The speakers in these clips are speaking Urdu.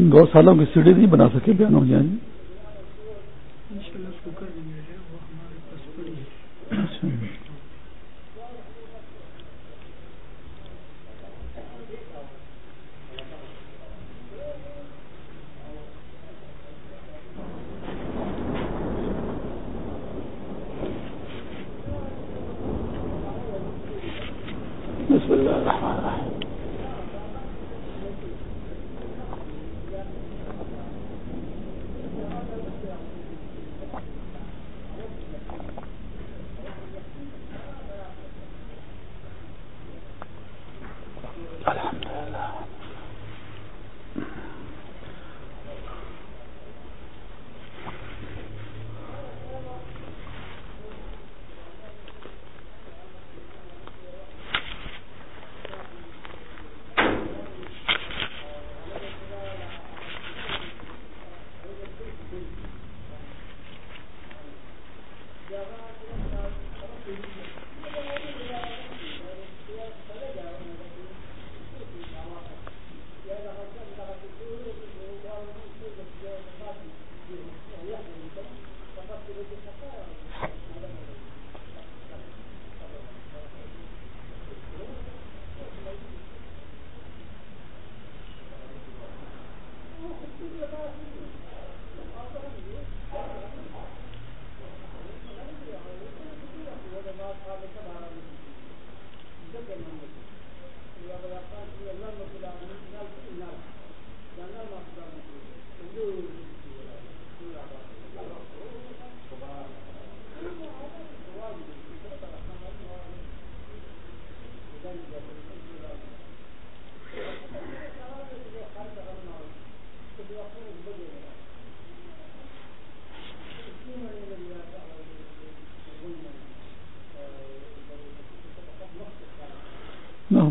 ان گو سالوں کی سیڑھی نہیں بنا سکے بیان ہو جائیں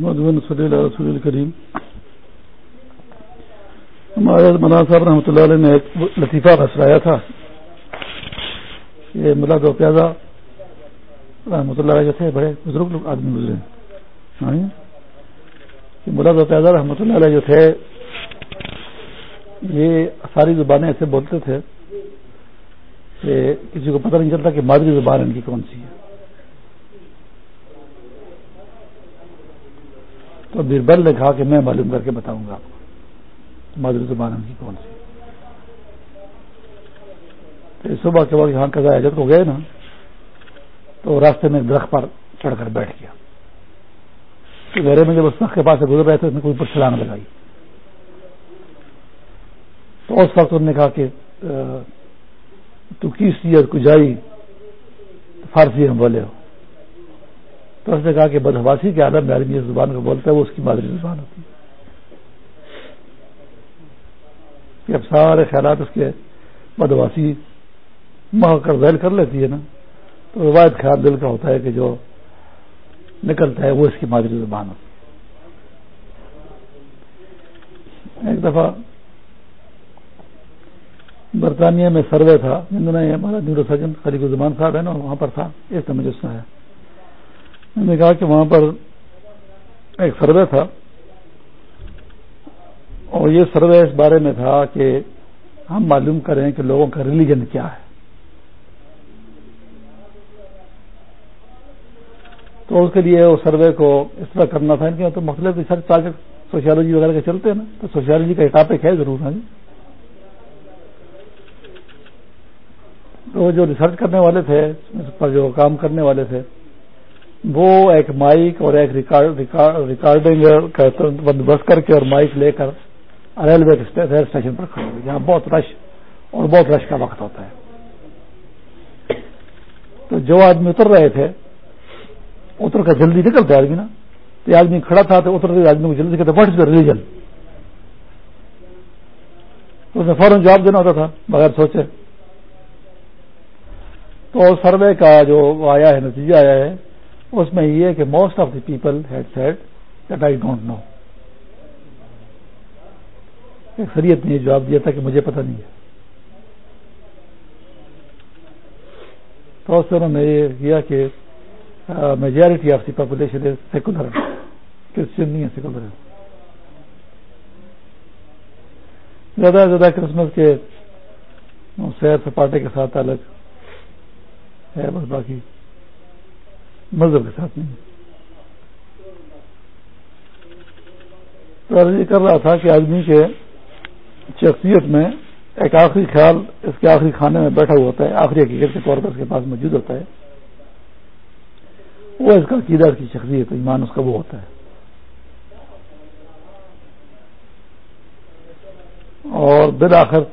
محمد صلی اللہ رسول الکریم ہمارے مولانا صاحب رحمۃ اللہ علیہ نے ایک لطیفہ بسرایا تھا۔ یہ ملا دو پیازا رحمۃ اللہ علیہ جو تھے، بڑے بزرگ لوگ، آدمی گزرے ہاں جی۔ ملا دو پیازا رحمۃ اللہ علیہ جو تھے، یہ ساری زبانیں ایسے بولتے تھے کہ کسی کو پتہ نہیں چلتا کہ مادری زبان ان کی کون سی ہے۔ تو بربل نے کہا کہ میں معلوم کر کے بتاؤں گا آپ کو مادری زبان ان کی کون سی صبح کے وقت یہاں قضا حجت کو گئے نا، تو راستے میں درخت پر چڑھ کر بیٹھ گیا۔ گہرے میں جب اس کے پاس سے گزر رہے تھے، اس نے کوئی پر چھلانگ لگائی۔ تو اس وقت انہوں نے کہا کہ تو کس چیز کو جائی؟ فارسی ہم بولے ہو۔ تو اس نے کہا کہ بدہواسی کے عالم میں آدمی اس زبان کو بولتا ہے، وہ اس کی مادری زبان ہوتی ہے۔ کہ اب سارے خیالات اس کے بدہواسی ماہ کر ذیل کر لیتی ہے نا، تو روایت خیال دل کا ہوتا ہے کہ جو نکلتا ہے، وہ اس کی مادری زبان ہوتی ہے۔ ایک دفعہ برطانیہ میں سروے تھا نے ہمارا نیورو سرجن خلیق الزمان صاحب ہے نا، وہاں پر تھا اس میں جس ہے میں نے کہا کہ وہاں پر ایک سروے تھا اور یہ سروے اس بارے میں تھا کہ ہم معلوم کریں کہ لوگوں کا ریلیجن کیا ہے۔ تو اس کے لیے اس سروے کو اس طرح کرنا تھا۔ کہ تو مختلف ریسرچ سوشیالوجی وغیرہ کے چلتے ہیں نا۔ تو سوشیالوجی کا ایک ٹاپک ہے ضرور ہے جی۔ تو جو ریسرچ کرنے والے تھے، اس پر جو کام کرنے والے تھے وہ ایک مائک اور ایک ریکارڈنگ بندوبست کر کے اور مائک لے کر ریلوے ریل اسٹیشن پر کھڑے ہوئے۔ جہاں بہت رش اور بہت رش کا وقت ہوتا ہے۔ تو جو آدمی اتر رہے تھے، اتر کر جلدی نکلتے آدمی نا۔ تو آدمی کھڑا تھا تو اتر آدمی کو جلدی کہتے واٹ از دا ریلیجن اس نے فوراً جواب دینا ہوتا تھا، بغیر سوچے۔ تو سروے کا جو آیا ہے، نتیجہ آیا ہے اس میں یہ ہے کہ most of the people had said that I don't know اکثریت نے یہ جواب دیا تھا کہ مجھے پتہ نہیں ہے۔ تو اس انہوں نے یہ کیا کہ majority of the population secular Christian نہیں ہے سیکولر زیادہ سے زیادہ کرسمس کے سیر سپاٹے کے ساتھ الگ ہے، بس باقی مذہب کے ساتھ نہیں۔ تو یہ کر رہا تھا کہ آدمی کے شخصیت میں ایک آخری خیال اس کے آخری کھانے میں بیٹھا ہوا ہوتا ہے، آخری حقیقت کے طور پر اس کے پاس موجود ہوتا ہے۔ وہ اس کا عقیدہ کی شخصیت، ایمان، اس کا وہ ہوتا ہے۔ اور بالآخر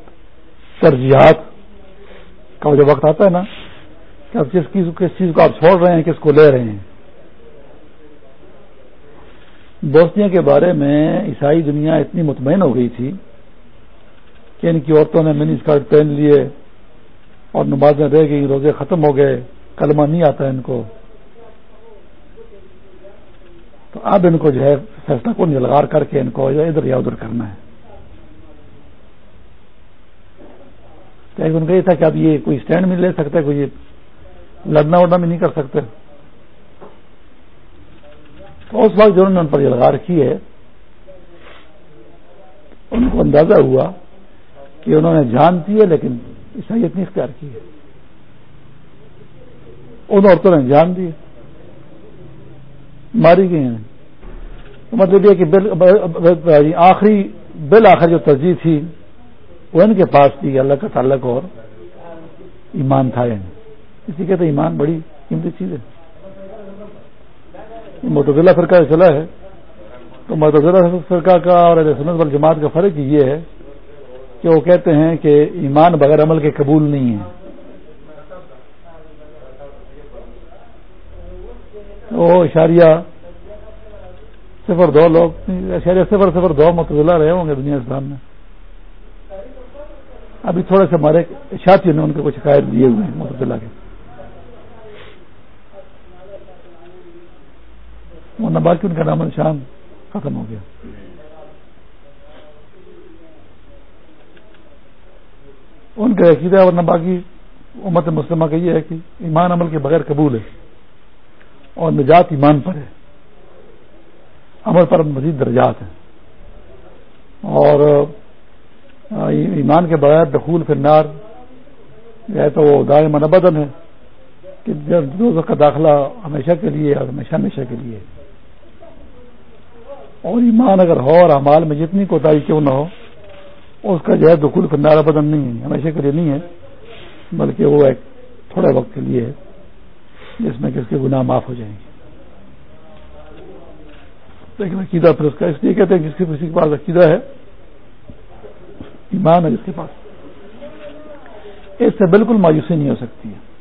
ترجیحات کا جو وقت آتا ہے نا کہ اب کس کس چیز کو آپ چھوڑ رہے ہیں، کس کو لے رہے ہیں۔ دوستیوں کے بارے میں عیسائی دنیا اتنی مطمئن ہو گئی تھی کہ ان کی عورتوں نے منی اسکرٹ پہن لیے اور نمازیں رہ گئی روزے ختم ہو گئے، کلمہ نہیں آتا ان کو۔ تو اب ان کو جو ہے فیصلہ کو نلغار کر کے ان کو ادھر یا ادھر کرنا ہے۔ ان کا یہ تھا کہ اب یہ کوئی اسٹینڈ بھی لے سکتے کوئی لڑنا وڑنا بھی نہیں کر سکتے۔ تو اس وقت جنہوں نے ان پر یہ لگا رکھی ہے، ان کو اندازہ ہوا کہ انہوں نے جان دی ہے، لیکن عیسائیت نہیں اختیار کی ہے۔ ان عورتوں نے جان دی ماری گئی ہیں۔ مطلب یہ کہ یعنی آخری بل آخر جو ترجیح تھی، وہ ان کے پاس تھی، اللہ کا تعلق اور ایمان تھا یعنی۔ اسی کہتے ہیں ایمان بڑی قیمتی چیز ہے۔ متضلہ فرقہ چلا ہے۔ تو متضلہ فرقہ کا اور سنت وال جماعت کا فرق یہ ہے کہ وہ کہتے ہیں کہ ایمان بغیر عمل کے قبول نہیں ہے۔ وہ اشاریہ صفر دو لوگ اشاریہ صفر صفر دو متضلہ رہے ہوں گے دنیا اسلام میں۔ ابھی تھوڑے سے ہمارے ساتھیوں نے ان کو کچھ شکایت دیے ہوئے ہیں متضلہ کے۔ ورنہ باقی ان کا نام نشان ختم ہو گیا۔ ان کا عقیدہ ورنہ باقی امت مسلمہ کا یہ ہے کہ ایمان عمل کے بغیر قبول ہے اور نجات ایمان پر ہے۔ عمل پر مزید درجات ہیں۔ اور ایمان کے بغیر دخول فرنار ہے تو وہ دائیں منبدن ہے کہ دوزوں کا داخلہ ہمیشہ کے لیے اور ہمیشہ ہمیشہ کے لیے اور ایمان اگر ہو اور امال میں جتنی کوتاہی کیوں نہ ہو، اس کا جو ہے دخول فنارا بدن نہیں ہے، ہمیشہ کے لیے نہیں ہے، بلکہ وہ ایک تھوڑے وقت کے لیے ہے، جس میں کس کے گناہ معاف ہو جائیں گے۔ لیکن عقیدہ پھر اس کا اس لیے کہتے ہیں جس کے کسی کے پاس عقیدہ ہے، ایمان ہے جس کے پاس۔ اس سے بالکل مایوسی نہیں ہو سکتی ہے۔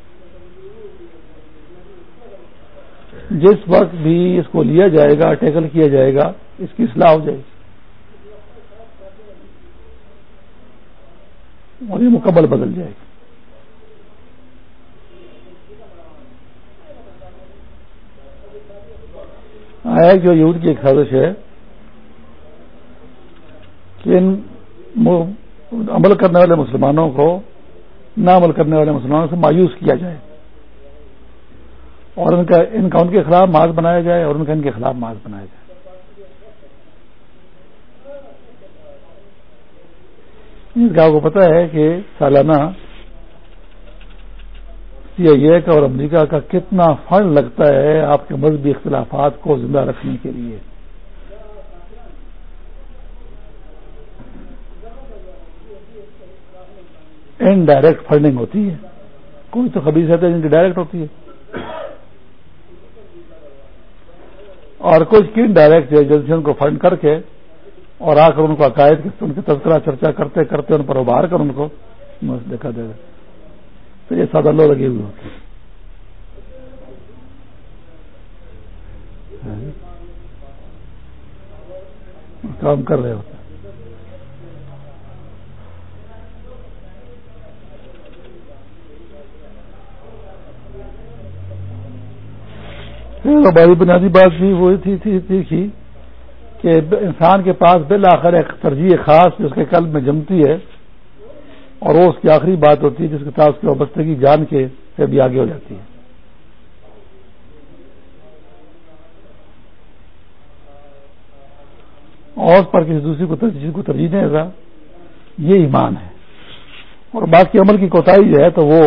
جس وقت بھی اس کو لیا جائے گا، ٹیکل کیا جائے گا، اس کی اصلاح ہو جائے گی۔ اور یہ مکمل بدل جائے گی۔ آیا جو یہود کی ایک سازش ہے کہ ان عمل کرنے والے مسلمانوں کو، نہ عمل کرنے والے مسلمانوں سے مایوس کیا جائے۔ اور ان کا ان کا ان کے خلاف ماض بنایا جائے اور ان کا ان کے خلاف ماض بنایا جائے۔ اس گاؤں کو پتا ہے کہ سالانہ سی آئی اے کا اور امریکہ کا کتنا فنڈ لگتا ہے آپ کے مذہبی اختلافات کو زندہ رکھنے کے لیے۔ ان ڈائریکٹ فنڈنگ ہوتی ہے۔ کوئی تو خبیص رہتے ہیں جن کی ڈائریکٹ ہوتی ہے۔ اور کچھ کن ڈائریکٹ ایجنسیوں کو فنڈ کر کے اور آ کر ان کو عقائد ان کے تذکرہ چرچا کرتے کرتے ان پر ابھار کر ان کو دیکھا دے گا تو یہ سادہ لو لگے ہوئے ہوتے ہاں جی۔ کام کر رہے ہوتے ہماری بنیادی بات بھی وہ تھی تھی کہ انسان کے پاس بالآخر ایک ترجیح خاص جو اس کے قلب میں جمتی ہے اور وہ اس کی آخری بات ہوتی ہے جس کے ساتھ اس کی وابستگی جان کے سے بھی آگے ہو جاتی ہے۔ اور اس پر کسی دوسری کو ترجیح کو ترجیح نہیں رہا، یہ ایمان ہے۔ اور باقی عمل کی کوتاہی جو ہے تو وہ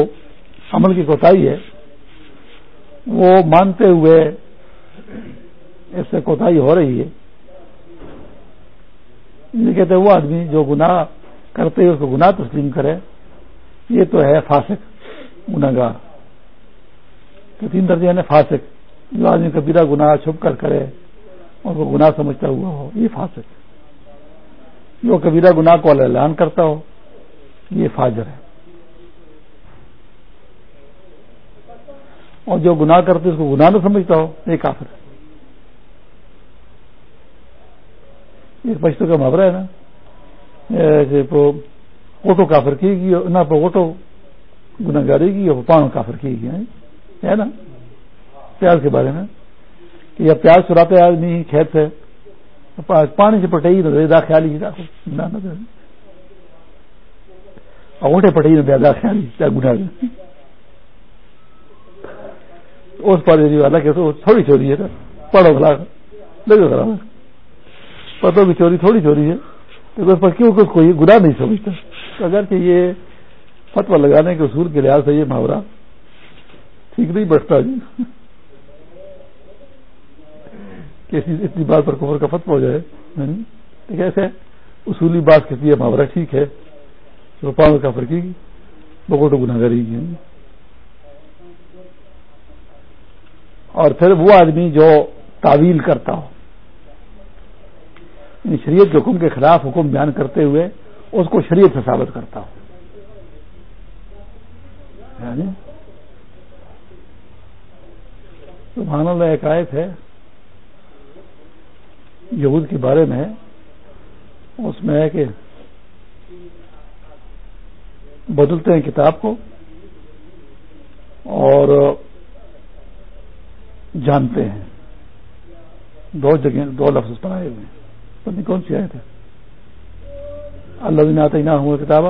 عمل کی کوتاہی ہے۔ وہ مانتے ہوئے اس سے کوتاہی ہو رہی ہے۔ یہ کہتے ہیں وہ آدمی جو گناہ کرتے ہوئے اس کو گناہ تسلیم کرے، یہ تو ہے فاسق گناگار تو تین درجے نے فاسق۔ جو آدمی کبیرہ گناہ چھپ کر کرے، اور وہ گناہ سمجھتا ہوا ہو، یہ فاسق۔ جو کبیرہ گناہ کو اعلان کرتا ہو، یہ فاجر ہے۔ اور جو گناہ کرتے اس کو گناہ نہ سمجھتا ہو، یہ کافر ہے۔ ایک پشتوں کا محاورہ ہے نا۔ اوٹو کافر کی گئی نہ اوٹو گناگاری کی اور پانو کافر کی گئی ہے نا؟ پیاز کے بارے میں۔ کہ یا پیاز چراتے آدمی کھیت سے پانی سے پٹائی نہ خیال ہی اوٹے پٹائی نہ بیادا خیال ہی کیا گنا اس پر والا کہ تھوڑی چوری ہے نا، پڑھو خلا لگے خراب پتوں کی چوری، تھوڑی چوری ہے۔ اس پر کیوں کہ کوئی گناہ نہیں سمجھتا۔ اگر کہ یہ فتوا لگانے کے اصول کے لحاظ سے یہ محاورہ ٹھیک نہیں بیٹھتا جی۔ کہ اتنی بات پر کفر کا فتو ہو جائے۔ ٹھیک ہے اصولی بات کہتی ہے محاورہ ٹھیک ہے۔ تو کا فرقی کی بکوٹو گناگری کی اور پھر وہ آدمی جو تعویل کرتا ہو۔ یعنی شریعت کے حکم کے خلاف حکم بیان کرتے ہوئے اس کو شریعت سے ثابت کرتا ہو۔ یعنی سبحان اللہ، ایک آیت ہے یہود کے بارے میں۔ اس میں ہے کہ بدلتے ہیں کتاب کو اور جانتے ہیں۔ دو جگہ دو لفظ بنائے ہوئے ہیں۔ پتنی کون سی آئے تھے۔ اللہ دن آتے نہ ہوا کتاب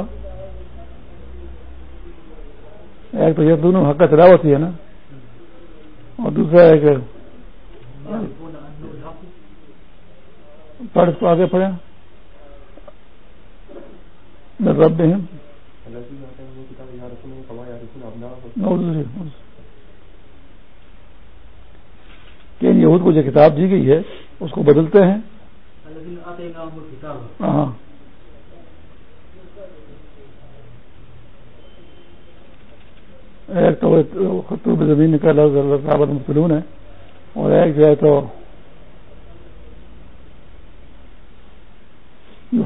ایک تو یہ دونوں حق تلاوت ہی ہے نا۔ اور دوسرا ایک پڑھ تو آگے پڑھے رب ہیں کہ یہود کو جو کتاب دی گئی ہے اس کو بدلتے ہیں۔ ہاں۔ ایک تو خطوب زمین کا لفظ مختلون ہے اور ایک جو ہے تو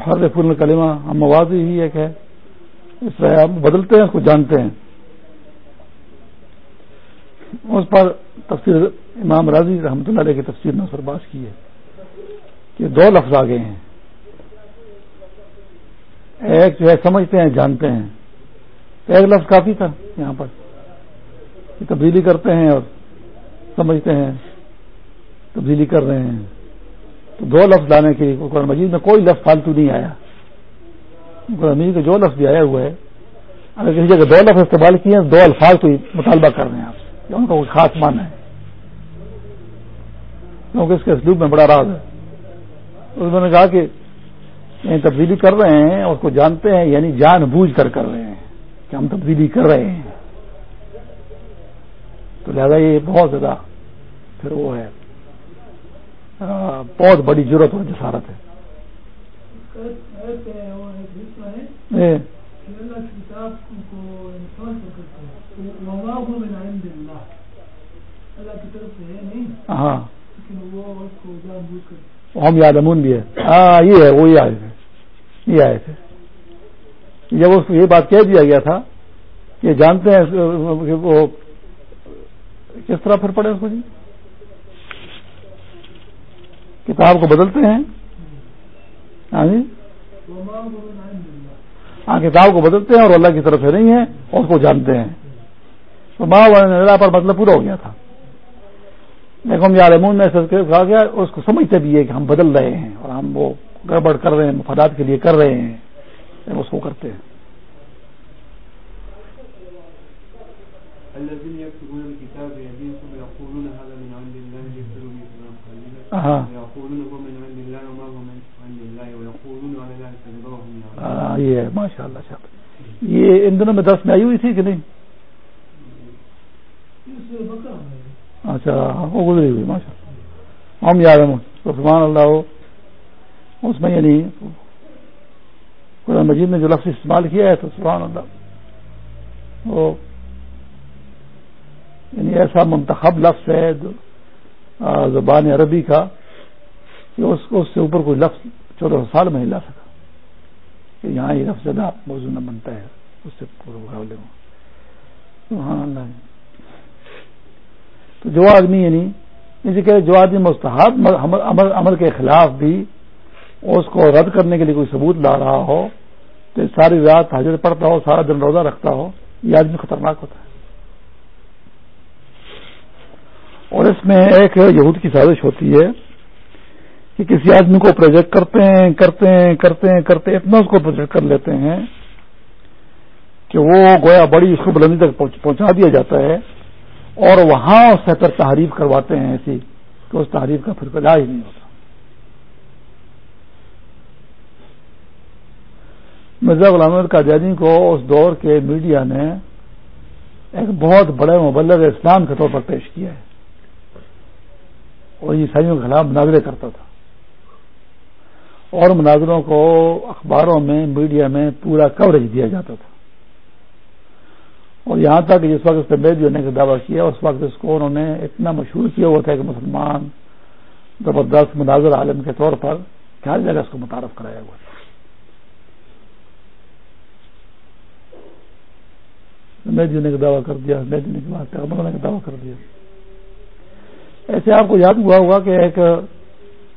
ہر پھول کلمہ ہم موازی ہی ایک ہے۔ اس طرح ہم بدلتے ہیں اس کو جانتے ہیں۔ اس پر تفسیر امام راضی رحمۃ اللہ علیہ کی تفسیر نے باز کی ہے کہ دو لفظ آ گئے ہیں۔ ایک جو ہے سمجھتے ہیں، جانتے ہیں۔ ایک لفظ کافی تھا یہاں پر۔ تبدیلی کرتے ہیں اور سمجھتے ہیں، تبدیلی کر رہے ہیں۔ تو دو لفظ لانے کے لیے قرآن مجید میں کوئی لفظ فالتو نہیں آیا۔ قرآن مجید کا جو لفظ بھی آیا ہوا ہے، اگر کسی جگہ دو لفظ استعمال کیے ہیں، دو الفاظ تو مطالبہ کر رہے ہیں آپ سے ان کا کوئی خاص مان ہے۔ کیونکہ اس کے اسلوب میں بڑا راز ہے۔ انہوں نے کہا کہ یعنی تبدیلی کر رہے ہیں اور اس کو جانتے ہیں یعنی جان بوجھ کر کر رہے ہیں کہ ہم تبدیلی کر رہے ہیں۔ تو لہذا یہ بہت زیادہ پھر وہ ہے۔ بہت بڑی ضرورت اور جسارت ہے۔ ہاں۔ ہم یادمون بھی ہے ہاں یہ ہے وہی آئے تھے۔ یہ آئے تھے۔ جب اس کو یہ بات کہہ دیا گیا تھا کہ جانتے ہیں وہ کس طرح پھر پڑے اس کو جی؟ کتاب کو بدلتے ہیں۔ ہاں جی۔ ہاں کتاب کو بدلتے ہیں اور اللہ کی طرف سے نہیں ہے اور اس کو جانتے ہیں۔ تو ماں پر مطلب پورا ہو گیا تھا۔ دیکھو ہم یارمون میں کہا گیا اس کو سمجھتے بھی ہے کہ ہم بدل رہے ہیں اور ہم وہ گڑبڑ کر رہے ہیں مفادات کے لیے کر رہے ہیں۔ اس کو کرتے ہیں۔ ہے ماشاء اللہ یہ ان دنوں میں دس میں آئی ہوئی تھی کہ نہیں؟ اچھا وہ گزری ہوئی، ماشاء اللہ۔ ہم یاد ہیں سبحان اللہ ہو اس میں یعنی قرآن مجید نے جو لفظ استعمال کیا ہے تو سبحان اللہ۔ وہ یعنی ایسا منتخب لفظ ہے زبان عربی کا، کہ اس سے اوپر کوئی لفظ چودہ سو سال میں نہیں لا سکا۔ کہ یہاں یہ لفظ زیادہ موضوع نہ بنتا ہے، اس سے پورے مقابلے میں سبحان اللہ۔ تو جو آدمی یعنی اسی کہ جو آدمی مستحب عمل کے خلاف بھی اس کو رد کرنے کے لیے کوئی ثبوت لا رہا ہو، تو ساری رات حاضر پڑتا ہو، سارا دن روزہ رکھتا ہو، یہ آدمی خطرناک ہوتا ہے۔ اور اس میں ایک یہود کی سازش ہوتی ہے کہ کسی آدمی کو پروجیکٹ کرتے ہیں کرتے ہیں کرتے ہیں، کرتے اتنا اس کو پروجیکٹ کر لیتے ہیں کہ وہ گویا بڑی اس کو بلندی تک پہنچا دیا جاتا ہے۔ اور وہاں اس سے تحریف کرواتے ہیں ایسی کہ اس تحریف کا پھر پلا ہی نہیں ہوتا۔ مرزا غلام کا جانی کو اس دور کے میڈیا نے ایک بہت بڑے مبلغ اسلام کے طور پر پیش کیا ہے۔ اور عیسائیوں کے خلاف مناظرے کرتا تھا۔ اور مناظروں کو اخباروں میں، میڈیا میں پورا کوریج دیا جاتا تھا۔ اور یہاں تک جس وقت اس نے بیدی ہونے کا دعویٰ کیا، اس وقت اس کو انہوں نے اتنا مشہور کیا ہوا تھا کہ مسلمان زبردست مناظر عالم کے طور پر ہر جگہ اس کو متعارف کرایا ہوا تھا۔ میدی جی ہونے کا دعویٰ کر دیا میدی جی ہونے کے بعد ہونے کا دعویٰ کر دیا۔ ایسے آپ کو یاد ہوا ہوگا کہ ایک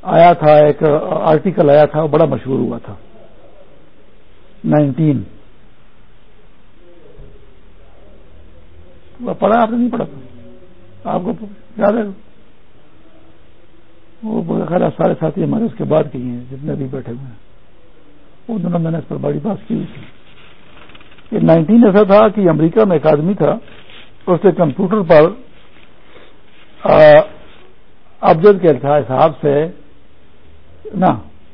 آیا تھا، ایک آرٹیکل آیا تھا بڑا مشہور ہوا تھا۔ نائنٹین۔ پڑھا آپ نے نہیں پڑھا تھا؟ آپ کو یاد ہے؟ وہ خیر سارے ساتھی ہمارے اس کے بعد کی ہیں، جتنے بھی بیٹھے ہوئے ہیں۔ ان دنوں میں نے اس پر بڑی بات کی ہوئی تھی۔ یہ نائنٹین ایسا تھا کہ امریکہ میں ایک آدمی تھا، اس نے کمپیوٹر پر ابجد کے حساب سے نا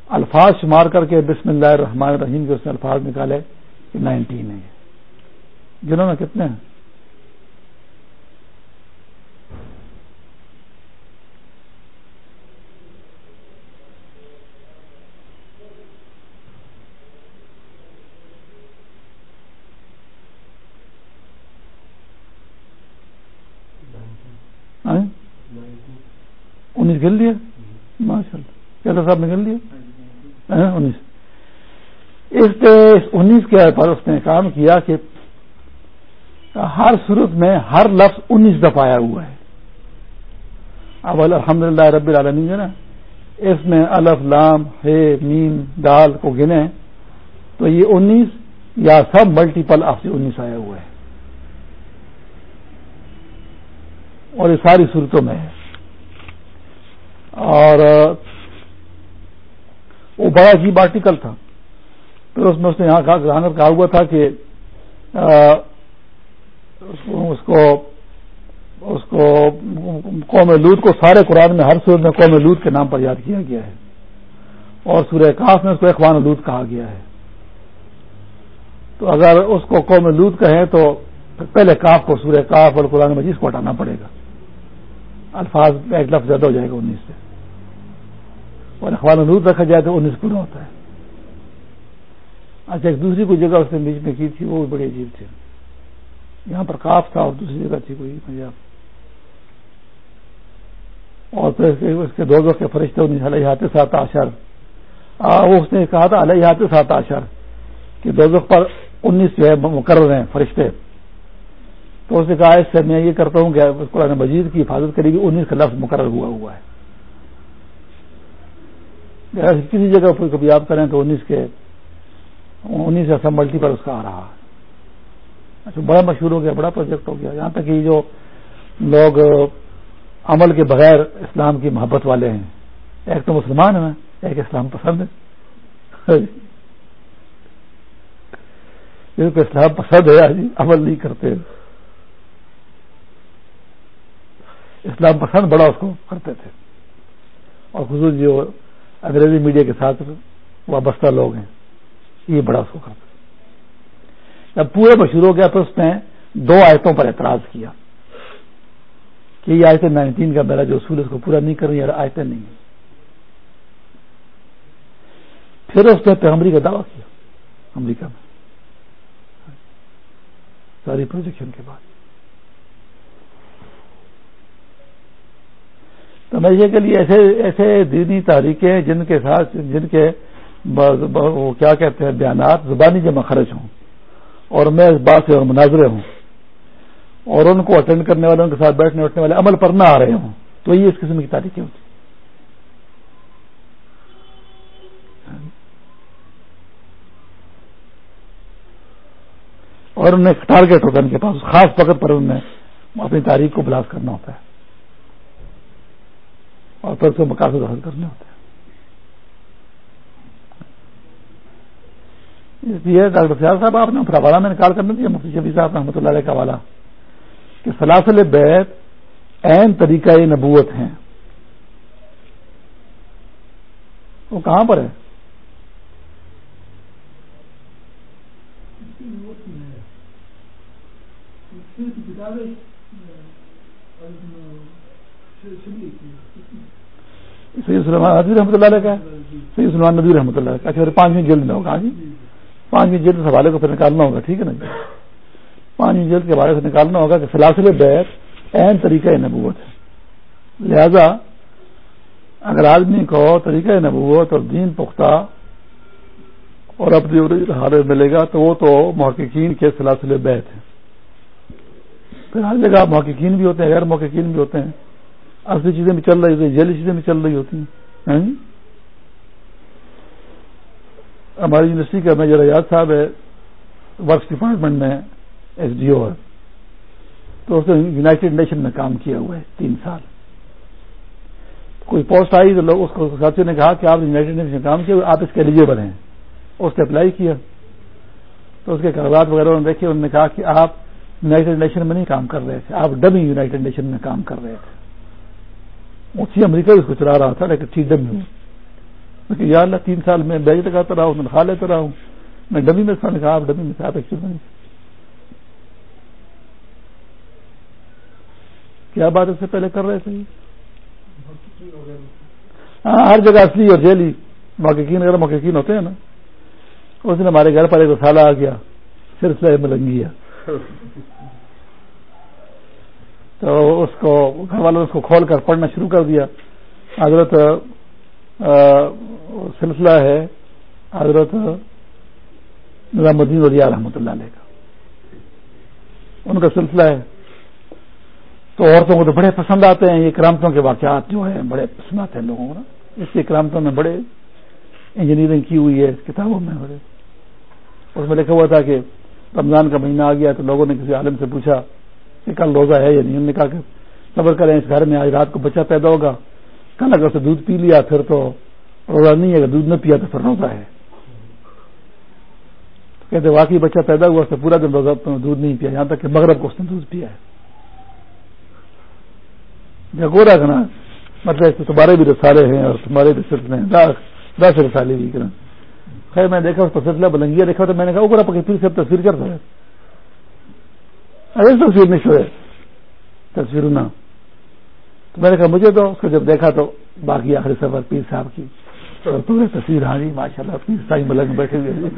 الفاظ شمار کر کے بسم اللہ الرحمن الرحیم کے اس نے الفاظ نکالے کہ نائنٹین ہے۔ جنہوں نے کتنے ہیں؟ انیس گل دیا ماشاء اللہ۔ کیا صاحب نے گل دیا ہاں، انیس۔ اس انیس کے پر اس نے کام کیا کہ ہر صورت میں ہر لفظ انیس دفعہ آیا ہوا ہے۔ اب الحمد للہ رب العالمین ہے نا، اس میں الف، لام ہے میم، دال کو گنے تو یہ انیس یا سب ملٹیپل آف سے انیس آیا ہوا ہے۔ اور یہ ساری صورتوں میں ہے۔ اور وہ بڑا عجیب آرٹیکل تھا۔ پھر اس میں اس نے یہاں کہا ہوا تھا کہ اس کو اس کو قوم لود کو سارے قرآن میں ہر صورت میں قوم لود کے نام پر یاد کیا گیا ہے۔ اور سورہ کاف میں اس کو اخوان لود کہا گیا ہے۔ تو اگر اس کو قوم لود کہیں تو پہلے کاف کو سورہ کاف اور قرآن مجید کو ہٹانا پڑے گا۔ الفاظ ایک لفظ زیادہ ہو جائے گا انیس سے۔ اور اخبار نور رکھا جائے تو انیس پورا ہوتا ہے۔ اچھا ایک دوسری کوئی جگہ اس نے بیچ میں کی تھی، وہ بھی بڑی عجیب تھی۔ یہاں پر کاف تھا اور دوسری جگہ تھی کوئی پنجاب۔ اور پھر اس کے دو کے فرشتے انیس علیہ سات آشر وہ اس نے کہا تھا علیہ سات آشر کہ دو پر انیس جو ہے، مقرر ہیں فرشتے۔ تو اس نے کہا، اس سے میں یہ کرتا ہوں کہ قرآن مجید کی حفاظت کرے گی، انیس کا لفظ مقرر ہوا ہوا ہے۔ کسی جگہ پر کبھی آپ کریں تو انیس کے انیس اسمبلٹی پر اس کا آ رہا اچھا بڑا مشہور ہو گیا، بڑا پروجیکٹ ہو گیا۔ یہاں تک کہ جو لوگ عمل کے بغیر اسلام کی محبت والے ہیں۔ ایک تو مسلمان ہیں، ایک اسلام پسند ہے جن کو اسلام پسند ہے عمل نہیں کرتے۔ اسلام پسند بڑا اس کو کرتے تھے۔ اور خصوص جو جی، انگریزی میڈیا کے ساتھ وابستہ لوگ ہیں۔ یہ بڑا اس کو کرتا جب پورے مشہور ہو گیا تو اس نے دو آیتوں پر اعتراض کیا کہ یہ آیت نائنٹین کا میرا جو اصول اس کو پورا نہیں کر رہی آیتیں نہیں ہیں۔ پھر اس نے پیغمبری کا دعویٰ کیا امریکہ میں۔ ساری پروجیکشن کے بعد۔ تو میں یہ کہ لیے ایسے ایسے دینی تاریخیں جن کے ساتھ جن کے وہ کیا کہتے ہیں بیانات زبانی جمع خرچ ہوں اور میں اس بات سے اور مناظرے ہوں اور ان کو اٹینڈ کرنے والوں کے ساتھ بیٹھنے اٹھنے والے عمل پر نہ آ رہے ہوں۔ تو یہ اس قسم کی تاریخیں ہوتی اور انہیں ٹارگیٹ ہوتا ہے ان کے پاس، خاص وقت پر انہیں اپنی تاریخ کو بلاس کرنا ہوتا ہے۔ اور پھر سے مقاصد حل کرنے ہوتے ہیں۔ اس لیے ڈاکٹر سیاد صاحب، آپ نے پھر حوالہ میں نکال کرنا دیا، مفتی شفیع صاحب رحمۃ اللہ علیہ کا حوالہ، کہ سلاسل بیت این طریقہ نبوت ہیں۔ وہ کہاں پر ہے؟ سید سلمان ندوی رحمۃ اللہ علیہ کا سید سلمان ندوی رحمۃ اللہ کا اچھا پانچویں جلد میں ہوگا ہاں جی؟ پانچویں جلد حوالے کو پھر نکالنا ہوگا، ٹھیک ہے نا جی؟ پانچویں جلد کے حوالے سے نکالنا ہوگا کہ سلاسل بیت اہم طریقہ نبوت ہے۔ لہذا، اگر آدمی کو طریقہ نبوت اور دین پختہ اور اپنی حالت ملے گا، تو وہ تو محققین کے سلاسل بیت ہیں۔ پھر ہر جگہ محققین بھی ہوتے ہیں، غیر محققین بھی ہوتے ہیں۔ اصلی چیزیں بھی چل رہی ہوتی ہیں جیلی چیزیں بھی چل رہی ہوتی ہیں ہماری یونیورسٹی کا میجر ایاز صاحب ہے ورکس ڈپارٹمنٹ میں ایس ڈی او ہے تو اس نے یوناٹیڈ نیشن میں کام کیا ہوا ہے تین سال کوئی پوسٹ آئی تو لوگ اس کو ساتھیوں نے کہا کہ آپ یوناٹیڈ نیشن میں کام کیا آپ اس کے ایلیجیبل ہیں اس نے اپلائی کیا تو اس کے کاغذات وغیرہ انہوں نے دیکھے انہوں نے کہا کہ آپ یوناٹیڈ نیشن میں نہیں کام کر رہے تھے آپ ڈمی یوناٹیڈ نیشن میں کام کر رہے تھے اسی امریکہ اس کو چلا رہا تھا، لیکن ٹھیک ڈمی ہوں۔ یا اللہ، تین سال میں بیج لگاتا رہا ہوں تنخواہ لیتا رہا ہوں۔ میں ڈمی میں نے کہا، آپ ڈمی میں سے آپ ایکچولی کیا بات اس سے پہلے کر رہے تھے؟ ہاں ہر جگہ اصلی اور جیلی محققین اگر محققین ہوتے ہیں نا۔ اس دن ہمارے گھر پر ایک سالہ آ گیا، سلسلہ ملنگیا تو اس کو گھر والوں نے اس کو کھول کر پڑھنا شروع کر دیا۔ حضرت سلسلہ ہے حضرت نظام الدین وزیر رحمۃ اللہ علیہ کا۔ ان کا سلسلہ ہے۔ تو عورتوں کو تو بڑے پسند آتے ہیں، یہ کرامتوں کے واقعات جو ہیں، بڑے پسند آتے ہیں لوگوں کو نا۔ اس کی کرامتوں میں بڑے انجینئرنگ کی ہوئی ہے، اس کتابوں میں بڑے۔ اس میں لکھا ہوا تھا کہ رمضان کا مہینہ آ گیا تو لوگوں نے کسی عالم سے پوچھا کہ کل روزہ ہے یا نہیں انہوں نے کہا کہ صبر کریں، اس گھر میں آج رات کو بچہ پیدا ہوگا، کل اگر اسے دودھ پی لیا پھر تو روزہ نہیں ہے، اگر دودھ نہ پیا تو پھر روزہ ہے۔ کہتے واقعی بچہ پیدا ہوا، اس نے پورا دن روزہ دودھ نہیں پیا، یہاں تک کہ مغرب کو اس نے دودھ پیا ہے۔ گورا کہنا مطلب اس تمہارے بھی رسالے ہیں اور تمہارے بھی سلسلے ہیں۔ دس رسالے بھی کرنا خیر، میں دیکھا، اس پر سلسلہ بلنگیا دیکھا تو میں نے کہا، اوپر آپ پھر سے تصویر کر سکے ارے تصویر نہیں شو ہے، تصویر نہ تو میں نے کہا، مجھے تو اس کو جب دیکھا تو باقی آخری سفر پیر صاحب کی۔ پورے تصویر ہاں جی ماشاء اللہ پیر صاحب ملنگ بیٹھے ہوئے۔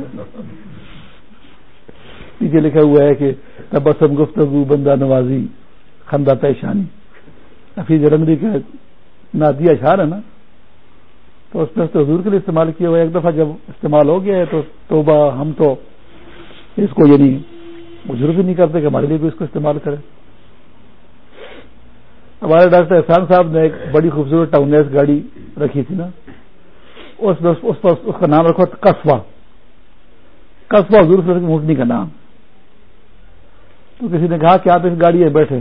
پیچھے لکھا ہوا ہے کہ، تبسم گفتگو، بندہ نوازی، خندہ پیشانی۔ حفیظ رنگری کا نادیا اشار ہے نا۔ تو اس نے حضور کے لیے استعمال کیا ہوا ایک دفعہ جب استعمال ہو گیا ہے تو توبہ، ہم تو، اس کو یعنی وہ ضرور بھی نہیں کرتے کہ ہمارے لیے بھی اس کو استعمال کرے ہمارے ڈاکٹر احسان صاحب نے ایک بڑی خوبصورت ٹاؤن گاڑی رکھی تھی نا۔ اس اس, اس, پر اس کا نام رکھو قصبہ۔ قصبہ حضور موٹنی کا نام۔ تو کسی نے کہا کہ آپ اس گاڑی میں بیٹھے۔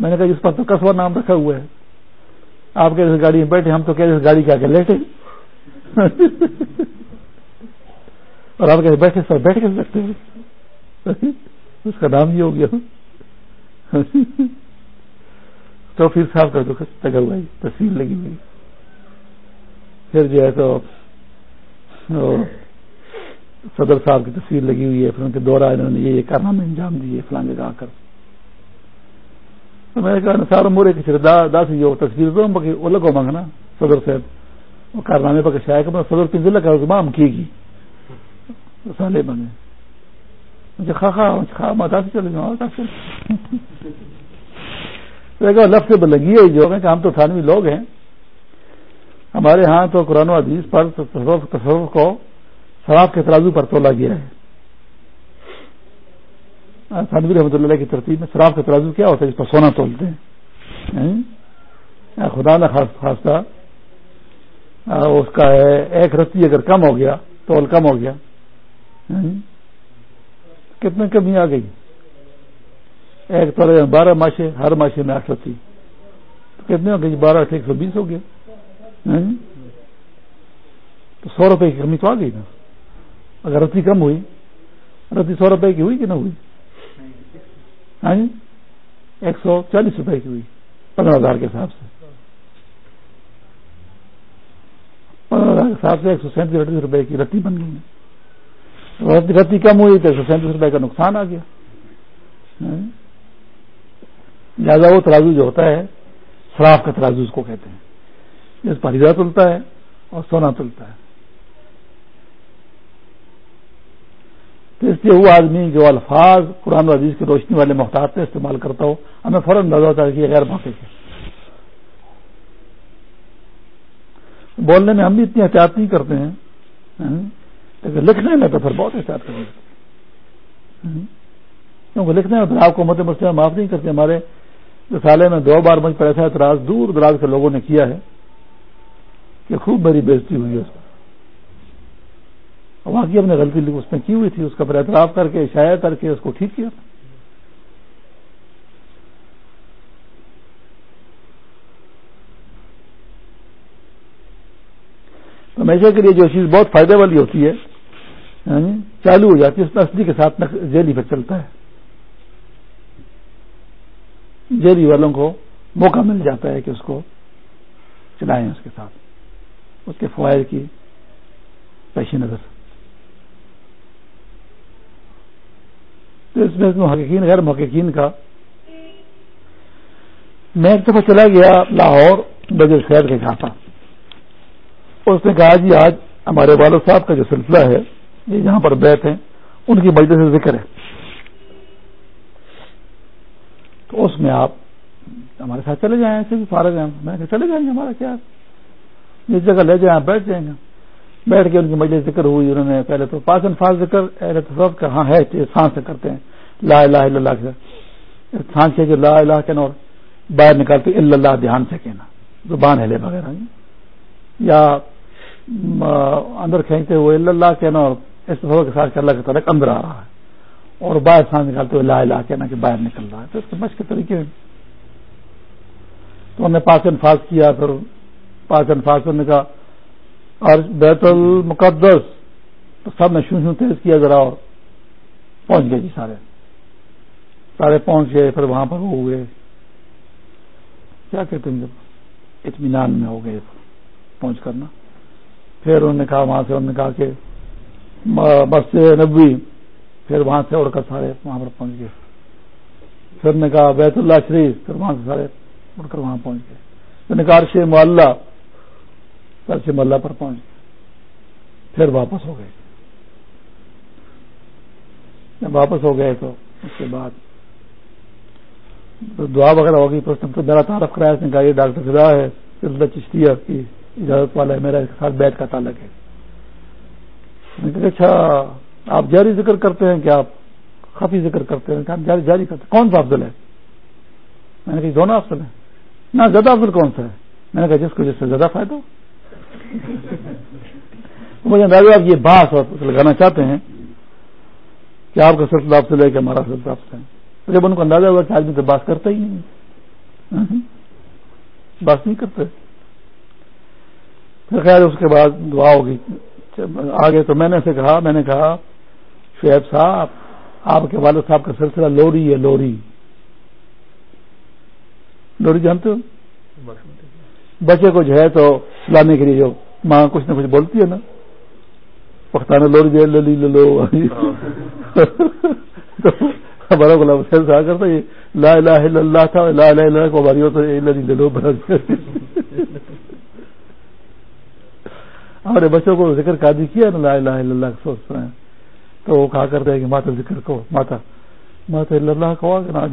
میں نے کہا اس پر تو قصبہ نام رکھا ہوا ہے۔ آپ کے گاڑی میں بیٹھے ہم تو کہہ گاڑی کے آگے لیٹے۔ اور آپ کہتے بیٹھے سر بیٹھ کے سکتے اس کا نام ہی ہو گیا۔ تو پھر صاحب کا دکھ لگا ہوا ہے تصویر لگی ہوئی۔ پھر جو ہے تو صدر صاحب کی تصویر لگی ہوئی ہے، پھر ان کے دورہ انہوں نے یہ کارنامے انجام دیے فلاں جگہ آ کر۔ تو میں نے کہا سار مورے کی دا سے جو تصویر دو باقی الگ کو مانگنا صدر صاحب۔ وہ کارنامے پر شاید صدر کی کا امام کی گی۔ سالے بنے مجھے خا خا خا ماتا سے چلے جاؤ لفظ لگی ہے جو کہ ہم تو تھانوی لوگ ہیں ہمارے ہاں تو قرآن و حدیث پر تصوف کو شراب کے ترازو پر تولا گیا ہے تھانوی رحمۃ اللہ کی ترتیب میں شراب کا ترازو کیا ہوتا ہے جس پر سونا تولتے ہیں خدا نہ خاص خاصہ اس کا ہے ایک رسی اگر کم ہو گیا تول کم ہو گیا کتنے کمی آ گئی؟ ایک طرح بارہ ماشے، ہر ماشے میں آٹھ رسی کتنے ہو گئی بارہ، ایک سو بیس ہو گیا ہاں؟ تو سو روپے کی کمی تو آ گئی نا۔ اگر رسی کم ہوئی رسی سو روپے کی ہوئی کہ نہ ہوئی؟ ہاں؟ ایک سو چالیس روپے کی ہوئی، پندرہ ہزار کے حساب سے۔ پندرہ ہزار کے حساب سے ایک سو سینتیس روپے کی رتی بن گئی۔ رتی کم ہوئی تو ایک سو سینتیس روپے کا نقصان آ گیا لہٰذا وہ ترازو جو ہوتا ہے شراف کا ترازو اس کو کہتے ہیں جس پر ہیرا تلتا ہے اور سونا تلتا ہے تو اس لیے وہ آدمی جو الفاظ قرآن و عزیز کی روشنی والے محتاط پہ استعمال کرتا ہو ہمیں فوراً اندازہ ہوتا ہے کہ یہ غیر موقع ہے بولنے میں ہم بھی اتنی احتیاط نہیں کرتے ہیں ہاں؟ لیکن لکھنے میں تو پھر بہت احتیاط کرتے ہیں کیونکہ لکھنے میں آپ کو مطلب مت مسئلہ معاف نہیں کرتے۔ ہمارے رسالے میں دو بار مجھ پر ایسا اعتراض دور دراز کے لوگوں نے کیا ہے کہ خوب بڑی بےزتی ہوئی ہے اس پر۔ واقعی ہم نے غلطی اس میں کی ہوئی تھی، اس کا پھر اعتراف کر کے شاید کر کے اس کو ٹھیک کیا۔ تو ہمیشہ کے لیے جو چیز بہت فائدے والی ہوتی ہے یعنی چالو ہو جاتی ہے، اس میں اصلی کے ساتھ جیلی پہ چلتا ہے۔ جیلی والوں کو موقع مل جاتا ہے کہ اس کو چلائیں اس کے ساتھ۔ اس کے فوائد کی پیش نظر۔ تو اس میں محققین، غیر محققین کا میں ایک دفعہ چلا گیا لاہور بجر خیر کے جہاں تھا اس نے کہا جی آج ہمارے والد صاحب کا جو سلسلہ ہے یہ جہاں پر بیت ہیں، ان کی مجلس سے ذکر ہے۔ تو اس میں آپ ہمارے ساتھ چلے جائیں، ایسے بھی فارغ ہیں۔ میں چلے جائیں گے ہمارا کیا؟ جس جگہ لے جائیں بیٹھ جائیں گے۔ بیٹھ کے ان کی مجلس ذکر ہوئی، انہوں نے پہلے تو پاس انفاظ ذکر، اہل کا ہاں ہے سانس سے کرتے ہیں۔ لا الہ الا اللہ کے سانس کے جو لا الہ کہنا اور باہر نکالتے الا اللہ، دھیان سے کہنا۔ زبان ہلے وغیرہ یا اندر کھینچتے ہوئے اللہ کہنا اور اس تصور کے ساتھ اللہ کا تعلق اندر آ رہا ہے اور باہر سانس نکالتے ہوئے لا الہ کہنا کہ باہر نکل رہا ہے۔ تو اس کے مشق کے طریقے تو انہوں نے پاس انفاظ کیا، پھر پاس انفاظ کرنے کا اور بیت المقدس۔ تو سب نے شو شو تیز کیا ذرا اور پہنچ گئے جی سارے۔ سارے پہنچ گئے، پھر وہاں پر ہو گئے کیا کہتے ہیں جب اطمینان میں ہو گئے پہنچ کرنا۔ پھر انہوں نے کہا، وہاں سے انہوں نے کہا کہ بس نبی پھر وہاں سے اڑ کر سارے وہاں پر پہنچ گئے۔ پھر نے کہا، بیت اللہ شریف، پھر وہاں سے سارے اڑ کر وہاں پہنچ گئے۔ پھر نے کہا، شیخ محلہ سے ملا پر پہنچ گئے۔ پھر واپس ہو گئے۔ جب واپس ہو گئے تو اس کے بعد دعا وغیرہ ہوگی تو اس نے میرا تعارف کرایا، اس نے کہا، یہ ڈاکٹر خدا ہے چشتیہ کی اجازت والا ہے، میرا ساتھ بیٹھ کا تعلق ہے۔ اچھا آپ جاری ذکر کرتے ہیں کہ آپ خفی ذکر کرتے ہیں، کہ آپ جاری جاری کرتے ہیں۔ کون سا افضل ہے؟ میں نے کہا، دونوں افضل ہیں۔ نہ، زیادہ افضل کون سا ہے؟ میں نے کہا، جس کو جس سے زیادہ فائدہ ہو۔ مجھے اندازہ آپ یہ بات لگانا چاہتے ہیں کہ آپ کا سلسلہ آپ سے لے کے ہمارا سلسلہ آپ سے تو جب ان کو اندازہ ہوا کہ آدمی تو بات کرتا ہی نہیں ہاں، ہاں، بات نہیں کرتے پھر خیر، اس کے بعد دعا ہوگی۔ آگے تو میں نے سے کہا، میں نے کہا، شعیب صاحب، آپ کے والد صاحب کا سلسلہ لوری ہے، لوری۔ لوری جانتے ہو بچے کو جو ہے تو لانے کے لیے جو ماں کچھ نہ کچھ بولتی ہے نا۔ پختانہ لوری دے للی لو۔ ہمارا غلام حسین سے کرتا یہ لا الہ الا اللہ تھا، لا الہ الا اللہ کو ہماری ہوتا ہے للی لو ہمارے بچوں کو ذکر قادی کیا نا لا الہ الا اللہ سوچ رہے ہیں تو وہ کہا کرتے ہیں کہ ماتا ذکر کو ماتا ماتا اللہ کہا کہ نا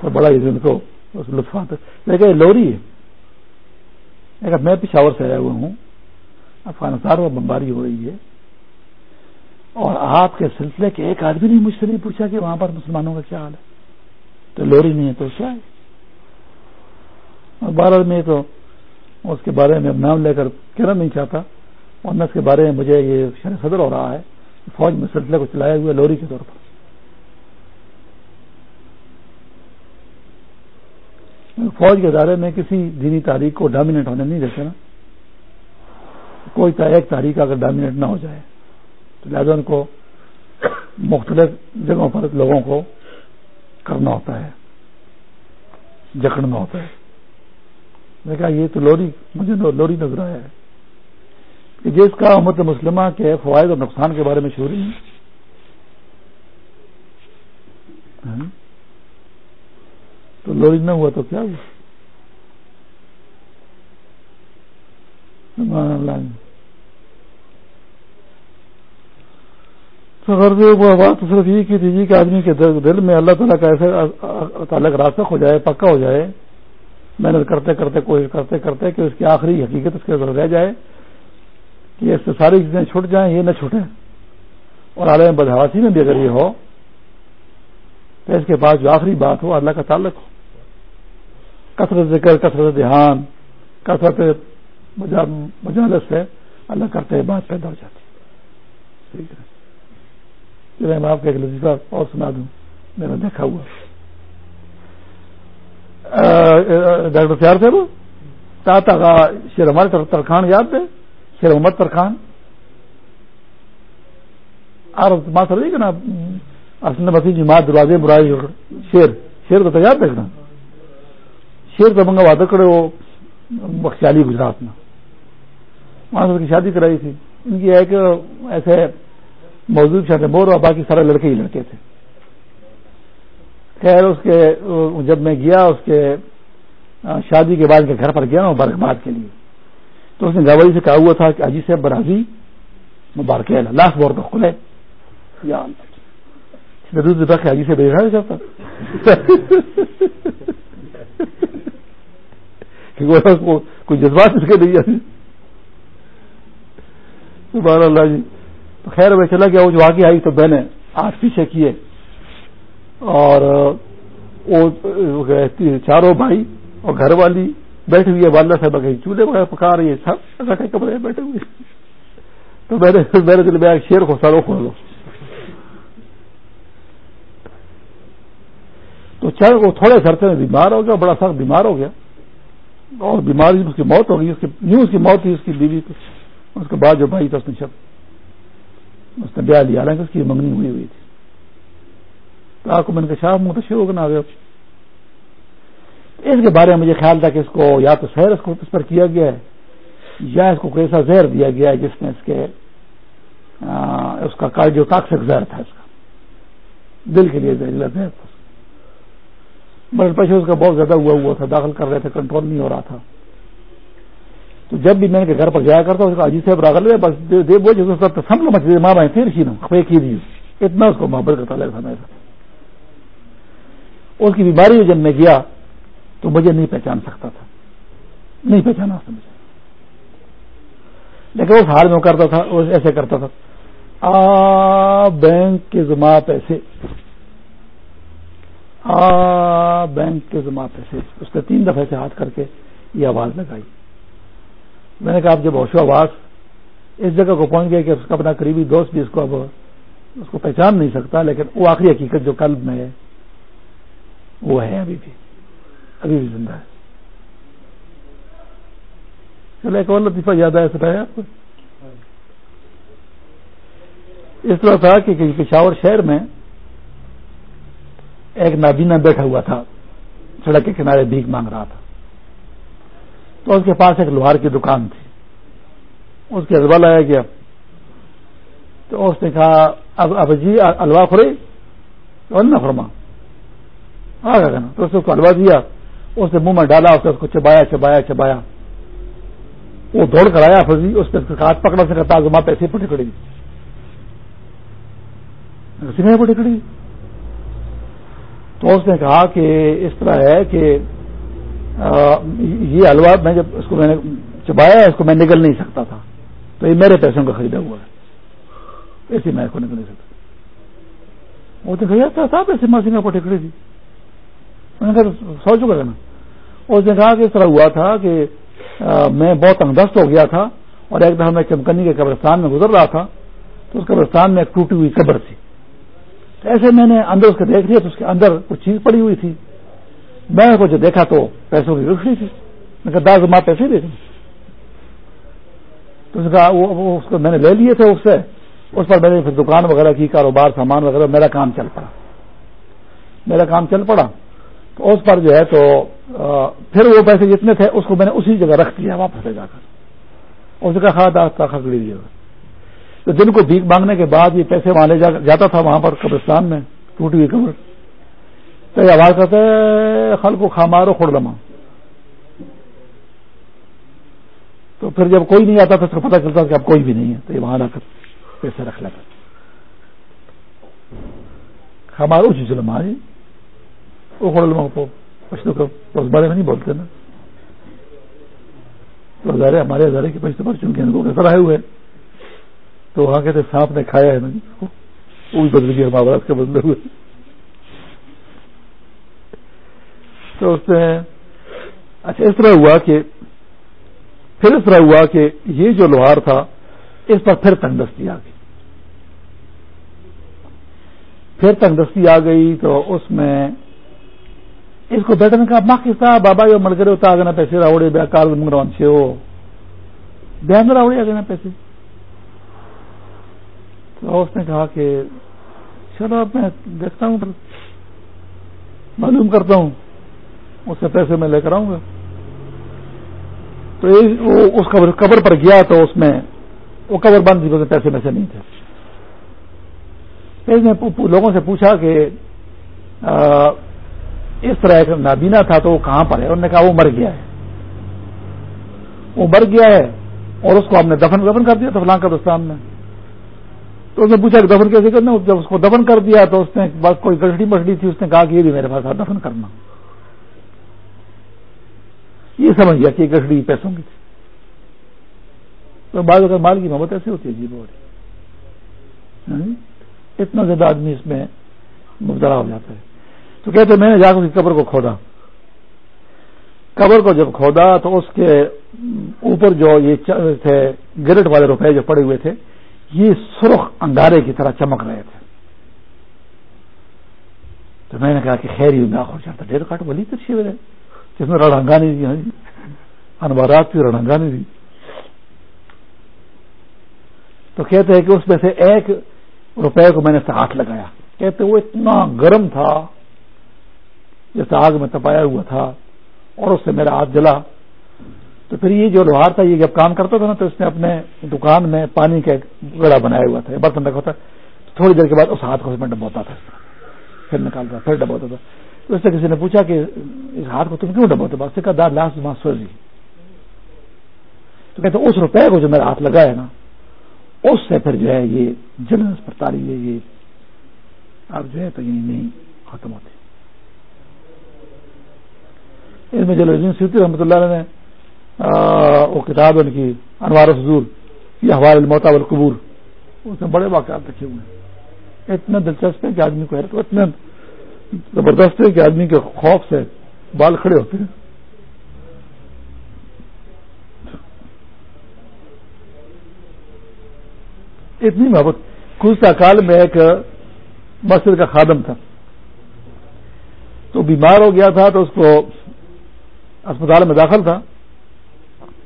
تو بڑا ہی ان کو لطف آتا لیکن لوری ہے۔ میں پشاور سے آیا ہوا ہوں۔ افغانستان میں بمباری ہو رہی ہے۔ اور آپ کے سلسلے کے ایک آدمی نے مجھ سے نہیں پوچھا کہ وہاں پر مسلمانوں کا کیا حال ہے۔ تو لوری نہیں ہے تو کیا ہے۔ بارہ میں تو اس کے بارے میں نام لے کر کہنا نہیں چاہتا اور اس کے بارے میں مجھے یہ شر صدر ہو رہا ہے فوج میں سلسلے کو چلایا ہوا لوری کے طور پر۔ فوج کے ادارے میں کسی دینی تاریخ کو ڈومینیٹ ہونے نہیں دیتے نا۔ کوئی ایک تاریخ اگر ڈومینیٹ نہ ہو جائے تو لہٰذا ان کو مختلف جگہوں پر لوگوں کو کرنا ہوتا ہے، جکڑنا ہوتا ہے۔ میں کہا یہ تو لوری، مجھے لوری نظر آیا ہے۔ کہ جس کا امت مسلمہ کے فوائد اور نقصان کے بارے میں شوری ہے ہاں؟ تو لوری نہ ہوا تو کیا ہوا؟ بات صرف یہ کی تھی جی کہ آدمی کے دل میں اللہ تعالیٰ کا ایسا تعلق راسک ہو جائے، پکا ہو جائے۔ محنت کرتے کرتے کوشش کرتے کرتے کہ اس کی آخری حقیقت اس کے اندر رہ جائے کہ اس سے ساری چیزیں چھوٹ جائیں، یہ نہ چھوٹیں اور عالم بدہواسی میں بھی اگر یہ ہو، تو اس کے بعد جو آخری بات ہو، اللہ کا تعلق ہو۔ کثرت ذکر، کثرت دھیان، کثرت مجالس سے اللہ کرتے بات پیدا ہو جاتی۔ ٹھیک ہے۔ میں آپ کا ایک لذیذہ اور سنا دوں۔ میں نے دیکھا ہوا۔ ڈاکٹر پیار صاحب، تا شیر ہمارے ترخان یاد ہے شیر محمد ترخان اور ماسٹر کہ نا اصل مسیح جی ماں دروازے برائی شیر شیر تو یاد دیکھنا شیر تو منگا وعدہ کرے وہ بخشالی گجرات میں وہاں سے کی شادی کرائی تھی۔ ان کی ایک ایسے موجود شادی مور اور باقی سارے لڑکے ہی لڑکے تھے۔ خیر، اس کے، جب میں گیا، اس کے شادی کے بعد کے گھر پر گیا ہوں برکباد کے لیے۔ تو اس نے گوائی سے کہا ہوا تھا کہ اجی سے برازی، مبارک لاکھ بور تو کھلے۔ یا حاجی سے بیٹھا جاتا کوئی جذبات اس کے نہیں سبحان اللہ جی۔ خیر، میں چلا گیا، وہ جو آگے آئی تو میں نے آٹھ پیچھے کیے۔ اور چاروں بھائی اور گھر والی بیٹھی ہوئی ہے، والدہ صاحب کہیں چولہے وغیرہ پکا رہی ہے سب اکٹھے کپڑے بیٹھے ہوئے تو میں نے میرے دل میں شیر کو سارو کھول لو۔ تو چاہے وہ تھوڑے سرتے میں بیمار ہو گیا، بڑا سخت بیمار ہو گیا۔ اور بیماری اس کی موت ہو گئی، اس کی نیو اس کی موت تھی اس کی بیوی کو اس کے بعد جو بھائی تھا، اس نے شب اس نے بیاہ لیا، حالانکہ اس کی منگنی ہوئی ہوئی تھی۔ تو آپ میں منتشر ہوگا نا آگے۔ اس کے بارے میں مجھے خیال تھا کہ اس کو یا تو سیر اس کو اس پر کیا گیا ہے، یا اس کو کوئی ایسا زہر دیا گیا ہے جس میں اس کے اس کا کارڈیو ٹاکسک زہر تھا اس کا۔ دل کے لیے زہر تھا بلڈ پریشر اس کا بہت زیادہ ہوا ہوا تھا، داخل کر رہے تھے کنٹرول نہیں ہو رہا تھا۔ تو جب بھی میں نے گھر پر جایا کرتا اس کا عجیب صاحب راغل بس دے بوجھ سم لو، مچھلی ماں بھائی، پھر نا دی اتنا اس کو محبت کرتا لگا تھا اس کی بیماری جب میں گیا تو مجھے نہیں پہچان سکتا تھا۔ نہیں پہچانا اس مجھے۔ لیکن اس حال میں کرتا تھا ایسے کرتا تھا۔ آ بینک کے زما پیسے۔ آ بینک کے زما پیسے۔ اس نے تین دفعے سے ہاتھ کر کے یہ آواز لگائی۔ میں نے کہا، آپ جب ہوشو آواز اس جگہ کو پہنچ گیا کہ اس کا اپنا قریبی دوست بھی اس کو اب اس کو پہچان نہیں سکتا، لیکن وہ آخری حقیقت جو قلب میں ہے وہ ہے ابھی بھی ابھی بھی زندہ ہے۔ چلے ایک اور لطیفہ یاد آیا سکتا ہے آپ کو؟ اس طرح تھا کہ پشاور شہر میں ایک نابینا بیٹھا ہوا تھا، سڑک کے کنارے بھیک مانگ رہا تھا۔ تو اس کے پاس ایک لوہار کی دکان تھی۔ اس کے حلوا لایا گیا تو اس نے کہا، اب اب جی الوا خورے نہ فرما آ گیا نا تو اس کو الوا دیا، اس نے منہ میں ڈالا، اس نے اس کو چبایا چبایا چبایا۔ وہ دوڑ کر آیا فضی اس نے ہاتھ پکڑا سے کہتا زما پیسے پٹی کڑی پٹی کڑی تو اس نے کہا کہ اس طرح ہے کہ یہ حلوا میں جب اس کو میں نے چبایا، اس کو میں نگل نہیں سکتا تھا۔ تو یہ میرے پیسوں کا خریدا ہوا ہے۔ ایسی میں کو نکل نہیں سکتا۔ وہ تو بھیا صاحب ایسے ماسی میں پٹی کھڑی تھی۔ میں نے سو چکا تھا نا اس نے کہا کہ اس طرح ہوا تھا کہ میں بہت انگدست ہو گیا تھا اور ایک دفعہ میں چمکنی کے قبرستان میں گزر رہا تھا تو اس قبرستان میں ایک ٹوٹی ہوئی قبر تھی۔ ایسے میں نے اندر اس کو دیکھ لیا تو اس کے اندر کچھ چیز پڑی ہوئی تھی۔ میں کو جو دیکھا تو پیسوں کی رکھی تھی۔ میں کہا دس ماں، پیسے دے دیں۔ تو اس کہا وہ، اس کو میں نے لے لیے تھے اس سے۔ اس پر میں نے پھر دکان وغیرہ کی، کاروبار، سامان وغیرہ، میرا کام چل پڑا۔ میرا کام چل پڑا۔ تو اس پر جو ہے تو پھر وہ پیسے جتنے تھے اس کو میں نے اسی جگہ رکھ دیا واپس لے جا کر۔ اس کا خا خریدیے لیجیے۔ تو جن کو بھیک مانگنے کے بعد یہ پیسے وہاں لے جاتا تھا وہاں پر قبرستان میں، ٹوٹی ہوئی قبر۔ تو یہ آواز کرتے خل کو کھا مارو کھوڑ لما تو پھر جب کوئی نہیں آتا تھا تو اس کو پتا چلتا کہ اب کوئی بھی نہیں ہے، تو یہ وہاں لا کر پیسے رکھ لگا کھامارو جی چلو ماں جی وہ کو پشتوں اس بارے میں نہیں بولتے نا۔ تو ہزارے ہمارے ہزارے کے پشتوں پر چونکہ ان کو کیسا آئے ہوئے۔ تو وہاں کہتے سانپ نے کھایا ہے نا جی۔ وہ بھی بدل گیا مہاورت کے بدلے ہوئے۔ تو اس نے اچھا اس طرح ہوا کہ پھر اس طرح ہوا کہ یہ جو لوہار تھا، اس پر پھر تنگ دستی آ گئی۔ پھر تنگ دستی آ گئی تو اس میں اس کو بیٹھنے کا ماں کس طرح؟ بابا یہ مڑ کرے ہوتا آگے نا پیسے راوڑے بیا کار منگروان سے ہو بیان راوڑے، آگے نا پیسے۔ تو اس نے کہا کہ، چلو اب میں دیکھتا ہوں معلوم کرتا ہوں۔ اس سے پیسے میں لے کر آؤں گا۔ تو اس قبر قبر پر گیا تو اس میں، وہ قبر بند تھی پیسے میں سے نہیں تھے۔ نے لوگوں سے پوچھا کہ اس طرح ایک نابینا تھا تو وہ کہاں پر ہے؟ انہوں نے کہا وہ مر گیا ہے۔ وہ مر گیا ہے اور اس کو ہم نے دفن دفن کر دیا تھا فلاں قبرستان میں۔ تو اس نے پوچھا کہ دفن کیسے کرنا جب اس کو دفن کر دیا تو اس نے بس کوئی گڑھڑی مچھلی تھی، اس نے کہا کہ یہ بھی میرے پاس دفن کرنا۔ یہ سمجھ گیا کہ گڑھڑی پیسوں کی تھی۔ تو بعض اگر مال کی محبت ایسی ہوتی ہے جی بہت ہاں؟ اتنا زیادہ آدمی اس میں مبتلا ہو جاتا ہے۔ تو کہتے میں نے جا کر قبر کو کھودا۔ قبر کو جب کھودا تو اس کے اوپر جو یہ تھے گرٹ والے روپے جو پڑے ہوئے تھے، یہ سرخ انگارے کی طرح چمک رہے تھے۔ تو میں نے کہا کہ خیر ہی ہو جاتا ڈیڑھ کاٹ بلی تو چھ جس میں رڑنگا نہیں دی جی۔ انوارات کی رڑنگا نہیں دی تو کہتے ہیں کہ اس میں سے ایک روپے کو میں نے ہاتھ لگایا۔ کہتے وہ اتنا گرم تھا جیسے آگ میں تپایا ہوا تھا اور اس سے میرا ہاتھ جلا۔ تو پھر یہ جو لوہار تھا، یہ جب کام کرتا تھا نا، تو اس نے اپنے دکان میں پانی کا گڑا بنایا ہوا تھا برتن رکھا تھا۔ تھوڑی دیر کے بعد اس ہاتھ کو اس میں ڈبوتا تھا۔ پھر نکالتا پھر ڈبوتا تھا۔ تو اس سے کسی نے پوچھا کہ اس ہاتھ کو تم کیوں ڈبوتے بس کا دار لاسٹ ماں جی تو کہتے اس روپے کو جو میرا ہاتھ لگا ہے نا، اس سے پھر جو ہے یہ جن اسپتالی ہے، یہ اب جو ہے تو یہ نہیں ختم ہوتی۔ اس میں جلال سیتی رحمۃ اللہ علیہ نے وہ کتاب ان کی، انوار حضور یہ حوال الموتا والقبور۔ اس میں بڑے واقعات رکھے ہوئے ہیں۔ اتنا دلچسپ ہے کہ آدمی کو ہے اتنا زبردست ہے کہ آدمی کے خوف سے بال کھڑے ہوتے ہیں۔ اتنی محبت۔ خوشا کال میں ایک مسجد کا خادم تھا۔ تو بیمار ہو گیا تھا تو اس کو اسپتال میں داخل تھا،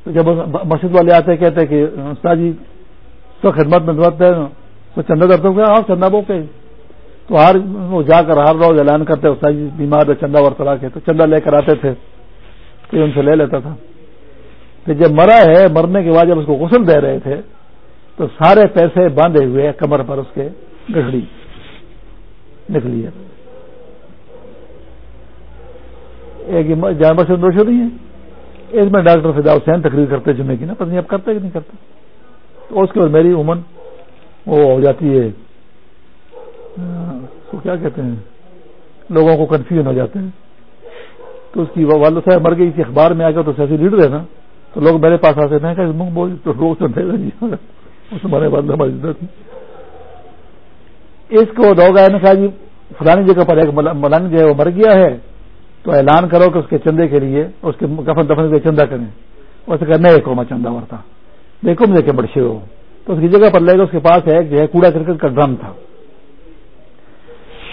تو جب مسجد والے آتے کہتے کہ، استاد جی تو خدمت میں دعت ہے، تو چندہ کرتے ہوئے ہاں چندہ بو کے۔ تو ہر وہ جا کر ہر روز اعلان کرتے، استاد جی بیمار ہے، چندہ ورتلا کے۔ تو چندہ لے کر آتے تھے کہ ان سے لے لیتا تھا۔ کہ جب مرا ہے، مرنے کے بعد جب اس کو غسل دے رہے تھے، تو سارے پیسے باندھے ہوئے کمر پر اس کے گڑھڑی نکلی ہے۔ ایک جانور سے دوش ہو رہی ہے اس میں ڈاکٹر فدا حسین تقریر کرتے جمعے کی نا، پتہ نہیں اب کرتے کہ نہیں کرتے تو اس کے بعد میری عمر وہ ہو جاتی ہے تو کیا کہتے ہیں؟ لوگوں کو کنفیوژن ہو جاتے ہیں۔ تو اس کی والد صاحب مر گئی تھی اخبار میں آ گیا تو سیاسی لیڈر ہے نا۔ تو لوگ میرے پاس آتے ہیں کہ اس ہمارے ہماری اس کو دو گئے نے کہا جی فلانی جگہ پر ایک ملنگ جو ہے وہ مر گیا ہے۔ تو اعلان کرو کہ اس کے چندے کے لیے، اس کے کفن دفن کے چندہ کریں۔ اسے کہ میں ایک ہوما چندہ ورتا دیکھو، مجھے کہ بڑے ہو۔ تو اس کی جگہ پر لے گا اس کے پاس ایک جو ہے کوڑا کرکٹ کا ڈرم تھا۔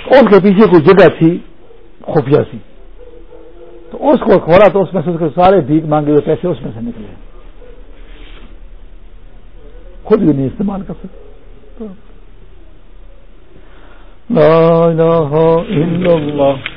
ان کے پیچھے کوئی جگہ تھی، خفیہ سی۔ تو اس کو کھولا تو اس میں سے اس کے سارے بھیک مانگے ہوئے پیسے اس میں سے نکلے۔ خود بھی نہیں استعمال کر سکتے۔ لا الہ الا اللہ۔